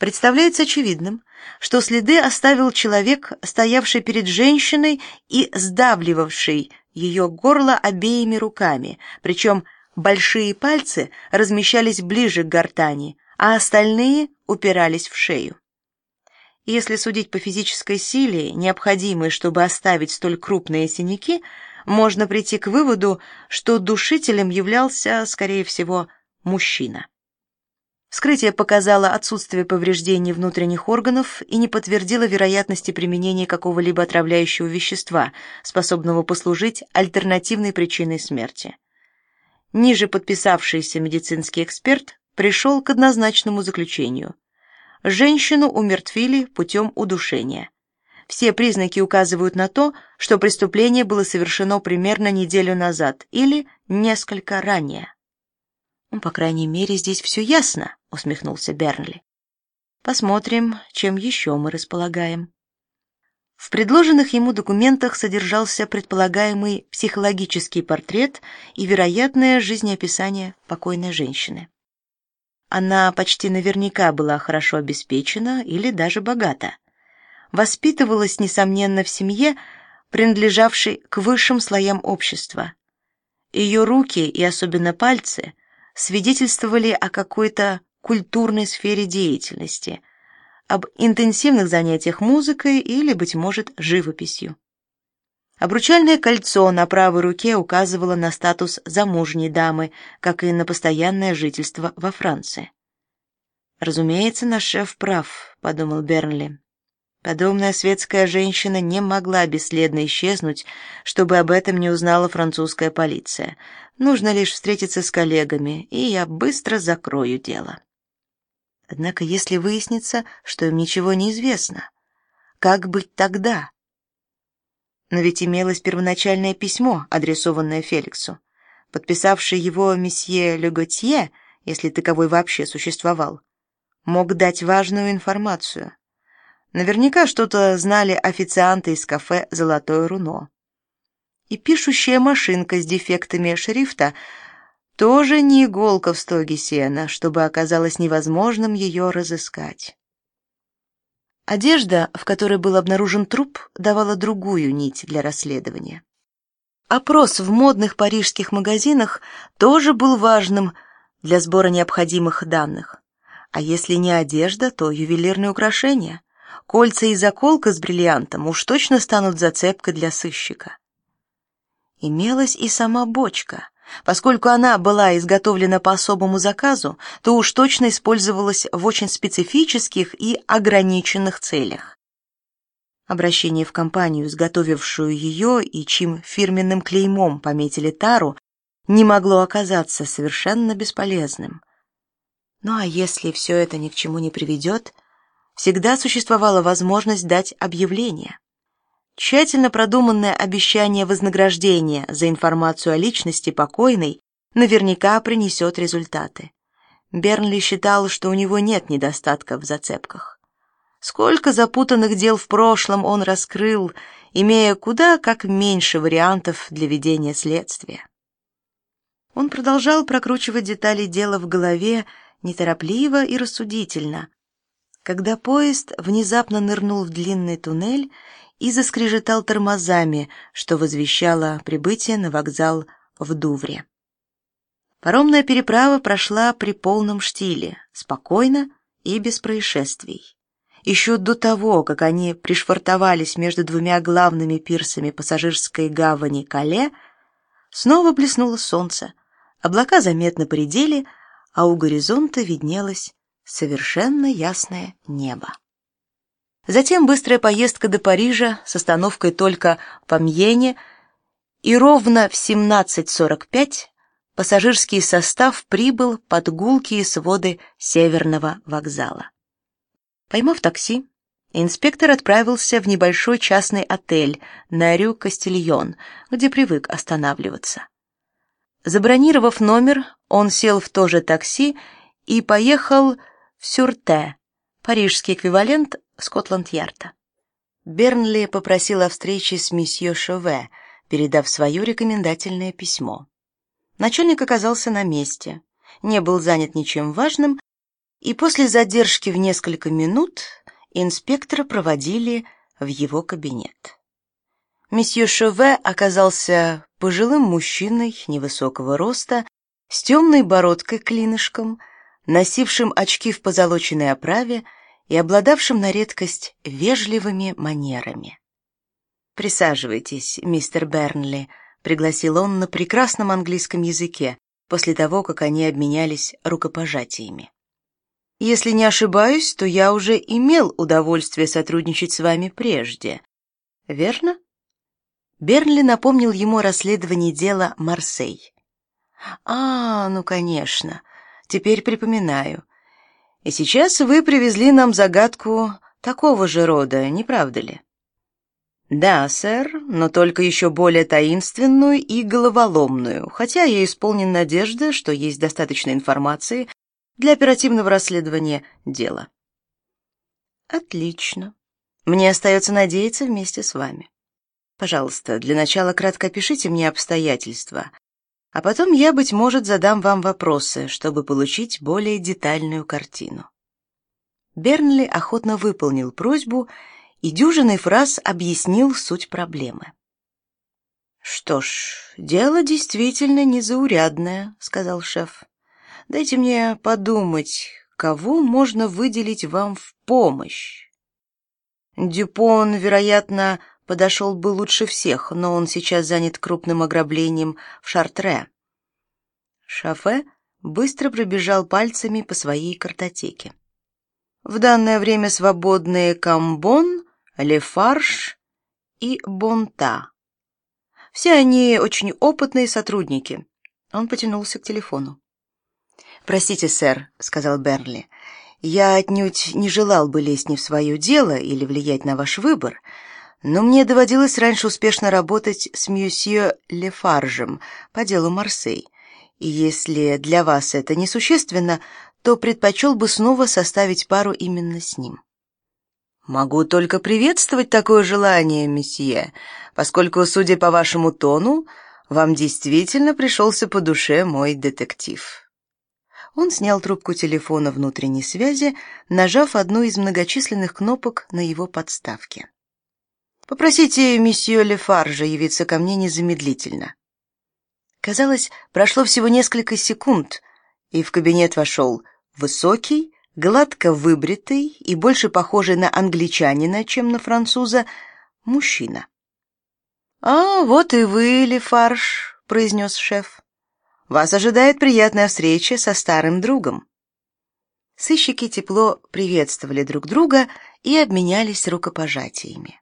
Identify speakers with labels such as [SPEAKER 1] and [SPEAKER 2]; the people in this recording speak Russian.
[SPEAKER 1] представляется очевидным, что следы оставил человек, стоявший перед женщиной и сдавливавший ее горло обеими руками, причем большие пальцы размещались ближе к гортани, а остальные упирались в шею. Если судить по физической силе, необходимой, чтобы оставить столь крупные синяки, можно прийти к выводу, что душителем являлся, скорее всего, мужчина. Вскрытие показало отсутствие повреждений внутренних органов и не подтвердило вероятности применения какого-либо отравляющего вещества, способного послужить альтернативной причиной смерти. Ниже подписавшийся медицинский эксперт пришел к однозначному заключению. Женщину умертвили путем удушения. Все признаки указывают на то, что преступление было совершено примерно неделю назад или несколько ранее. «Ну, по крайней мере, здесь все ясно», — усмехнулся Бернли. «Посмотрим, чем еще мы располагаем». В предложенных ему документах содержался предполагаемый психологический портрет и вероятное жизнеописание покойной женщины. Она почти наверняка была хорошо обеспечена или даже богата. Воспитывалась, несомненно, в семье, принадлежавшей к высшим слоям общества. Ее руки и особенно пальцы свидетельствовали о какой-то культурной сфере деятельности, об интенсивных занятиях музыкой или, быть может, живописью. Обручальное кольцо на правой руке указывало на статус замужней дамы, как и на постоянное жительство во Франции. «Разумеется, наш шеф прав», — подумал Бернли. Подобная светская женщина не могла бесследно исчезнуть, чтобы об этом не узнала французская полиция. Нужно лишь встретиться с коллегами, и я быстро закрою дело. Однако, если выяснится, что им ничего не известно, как быть тогда? Но ведь имелось первоначальное письмо, адресованное Феликсу. Подписавший его месье Леготье, если таковой вообще существовал, мог дать важную информацию. Наверняка что-то знали официанты из кафе «Золотое руно». И пишущая машинка с дефектами шрифта тоже не иголка в стоге сена, чтобы оказалось невозможным ее разыскать. Одежда, в которой был обнаружен труп, давала другую нить для расследования. Опрос в модных парижских магазинах тоже был важным для сбора необходимых данных. А если не одежда, то ювелирные украшения. Кольца и заколка с бриллиантом уж точно станут зацепкой для сыщика. Имелась и сама бочка — Поскольку она была изготовлена по особому заказу, то уж точно использовалась в очень специфических и ограниченных целях. Обращение в компанию, изготовившую ее и чьим фирменным клеймом пометили тару, не могло оказаться совершенно бесполезным. Ну а если все это ни к чему не приведет, всегда существовала возможность дать объявление. Тщательно продуманное обещание вознаграждения за информацию о личности покойной наверняка принесет результаты. Бернли считал, что у него нет недостатков в зацепках. Сколько запутанных дел в прошлом он раскрыл, имея куда как меньше вариантов для ведения следствия. Он продолжал прокручивать детали дела в голове неторопливо и рассудительно, когда поезд внезапно нырнул в длинный туннель и заскрежетал тормозами, что возвещало прибытие на вокзал в Дувре. Паромная переправа прошла при полном штиле, спокойно и без происшествий. Еще до того, как они пришвартовались между двумя главными пирсами пассажирской гавани Кале, снова блеснуло солнце, облака заметно поредели, а у горизонта виднелось совершенно ясное небо. Затем быстрая поездка до Парижа с остановкой только по Мьене, и ровно в 17.45 пассажирский состав прибыл под гулкие своды Северного вокзала. Поймав такси, инспектор отправился в небольшой частный отель на Рю Кастильон, где привык останавливаться. Забронировав номер, он сел в то же такси и поехал в Сюрте, парижский эквивалент Скотланд-Ярда. Бернли попросил о встрече с месье Шове, передав свое рекомендательное письмо. Начальник оказался на месте, не был занят ничем важным, и после задержки в несколько минут инспектора проводили в его кабинет. Месье Шове оказался пожилым мужчиной невысокого роста, с темной бородкой-клинышком, носившим очки в позолоченной оправе и обладавшим на редкость вежливыми манерами. «Присаживайтесь, мистер Бернли», — пригласил он на прекрасном английском языке, после того, как они обменялись рукопожатиями. «Если не ошибаюсь, то я уже имел удовольствие сотрудничать с вами прежде. Верно?» Бернли напомнил ему о расследовании дела «Марсей». «А, ну, конечно. Теперь припоминаю. И сейчас вы привезли нам загадку такого же рода, не правда ли?» «Да, сэр, но только еще более таинственную и головоломную, хотя я исполнен надежды, что есть достаточно информации для оперативного расследования дела». «Отлично. Мне остается надеяться вместе с вами. Пожалуйста, для начала кратко опишите мне обстоятельства, а потом я, быть может, задам вам вопросы, чтобы получить более детальную картину». Бернли охотно выполнил просьбу и дюжиной фраз объяснил суть проблемы. «Что ж, дело действительно незаурядное», — сказал шеф. «Дайте мне подумать, кого можно выделить вам в помощь?» Дюпон, вероятно, подошел бы лучше всех, но он сейчас занят крупным ограблением в Шартре. Шафе быстро пробежал пальцами по своей картотеке. В данное время свободные Камбон, Лефарш и Бонта. Все они очень опытные сотрудники. Он потянулся к телефону. «Простите, сэр», — сказал Берли, — «я отнюдь не желал бы лезть не в свое дело или влиять на ваш выбор, но мне доводилось раньше успешно работать с мюсье Лефаржем по делу Марсей, и если для вас это несущественно, то предпочел бы снова составить пару именно с ним». Могу только приветствовать такое желание, месье, поскольку, судя по вашему тону, вам действительно пришелся по душе мой детектив. Он снял трубку телефона внутренней связи, нажав одну из многочисленных кнопок на его подставке. Попросите месье Лефаржа явиться ко мне незамедлительно. Казалось, прошло всего несколько секунд, и в кабинет вошел высокий, гладко выбритый и больше похожий на англичанина, чем на француза, мужчина. «А, вот и вы, Лефарш», — произнес шеф. «Вас ожидает приятная встреча со старым другом». Сыщики тепло приветствовали друг друга и обменялись рукопожатиями.